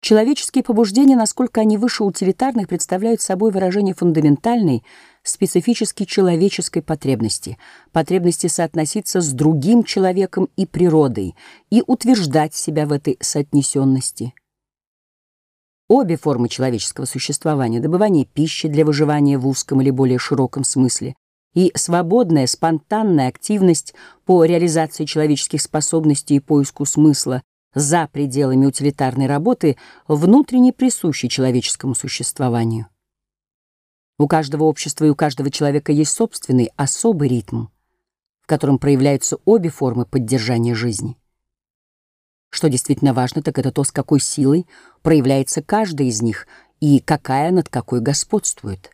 Человеческие побуждения, насколько они выше утилитарных, представляют собой выражение фундаментальной, специфически человеческой потребности, потребности соотноситься с другим человеком и природой и утверждать себя в этой соотнесенности. Обе формы человеческого существования, добывание пищи для выживания в узком или более широком смысле, и свободная, спонтанная активность по реализации человеческих способностей и поиску смысла за пределами утилитарной работы внутренне присущи человеческому существованию. У каждого общества и у каждого человека есть собственный особый ритм, в котором проявляются обе формы поддержания жизни. Что действительно важно, так это то, с какой силой проявляется каждая из них и какая над какой господствует.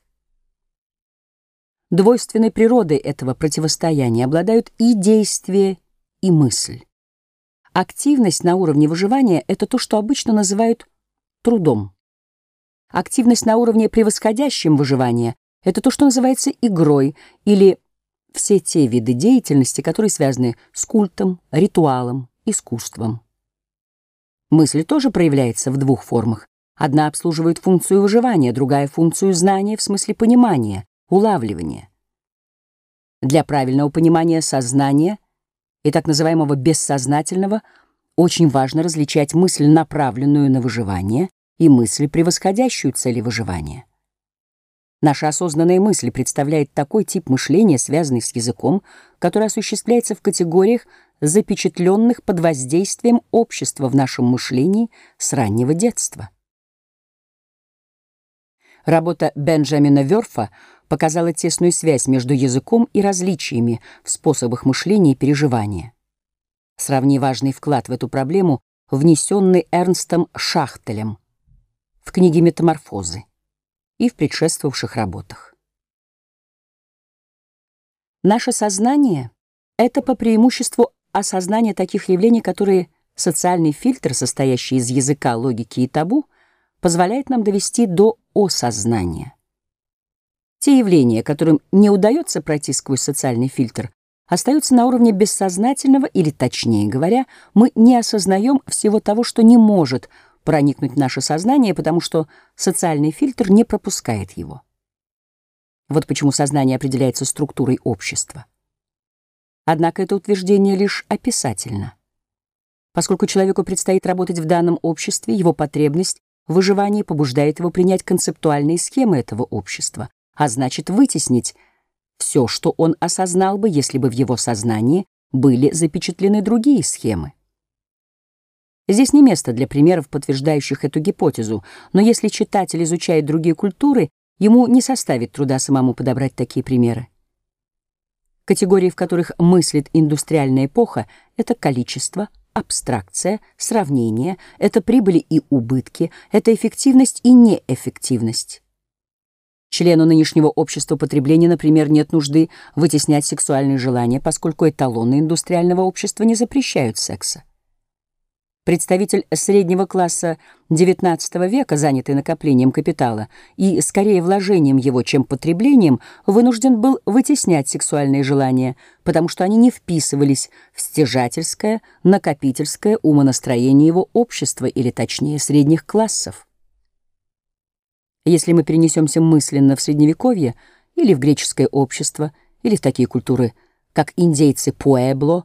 Двойственной природой этого противостояния обладают и действие, и мысль. Активность на уровне выживания — это то, что обычно называют трудом. Активность на уровне превосходящем выживания — это то, что называется игрой или все те виды деятельности, которые связаны с культом, ритуалом, искусством. Мысль тоже проявляется в двух формах. Одна обслуживает функцию выживания, другая — функцию знания в смысле понимания, улавливания. Для правильного понимания сознания и так называемого бессознательного очень важно различать мысль, направленную на выживание, и мысль, превосходящую цели выживания. Наша осознанная мысль представляет такой тип мышления, связанный с языком, который осуществляется в категориях, запечатленных под воздействием общества в нашем мышлении с раннего детства. Работа Бенджамина Вёрфа показала тесную связь между языком и различиями в способах мышления и переживания. Сравни важный вклад в эту проблему, внесенный Эрнстом Шахтелем в книге «Метаморфозы» и в предшествовавших работах. Наше сознание — это по преимуществу осознание таких явлений, которые социальный фильтр, состоящий из языка, логики и табу, позволяет нам довести до осознания. Те явления, которым не удается пройти сквозь социальный фильтр, остаются на уровне бессознательного, или, точнее говоря, мы не осознаем всего того, что не может проникнуть в наше сознание, потому что социальный фильтр не пропускает его. Вот почему сознание определяется структурой общества. Однако это утверждение лишь описательно. Поскольку человеку предстоит работать в данном обществе, его потребность в выживании побуждает его принять концептуальные схемы этого общества, а значит вытеснить все, что он осознал бы, если бы в его сознании были запечатлены другие схемы. Здесь не место для примеров, подтверждающих эту гипотезу, но если читатель изучает другие культуры, ему не составит труда самому подобрать такие примеры. Категории, в которых мыслит индустриальная эпоха, это количество, абстракция, сравнение, это прибыли и убытки, это эффективность и неэффективность. Члену нынешнего общества потребления, например, нет нужды вытеснять сексуальные желания, поскольку эталоны индустриального общества не запрещают секса. Представитель среднего класса XIX века, занятый накоплением капитала и скорее вложением его, чем потреблением, вынужден был вытеснять сексуальные желания, потому что они не вписывались в стяжательское, накопительское умонастроение его общества, или точнее средних классов. Если мы перенесемся мысленно в Средневековье или в греческое общество, или в такие культуры, как индейцы Пуэбло,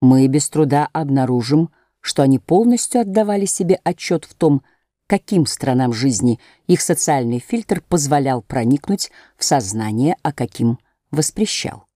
мы без труда обнаружим, что они полностью отдавали себе отчет в том, каким странам жизни их социальный фильтр позволял проникнуть в сознание, а каким воспрещал.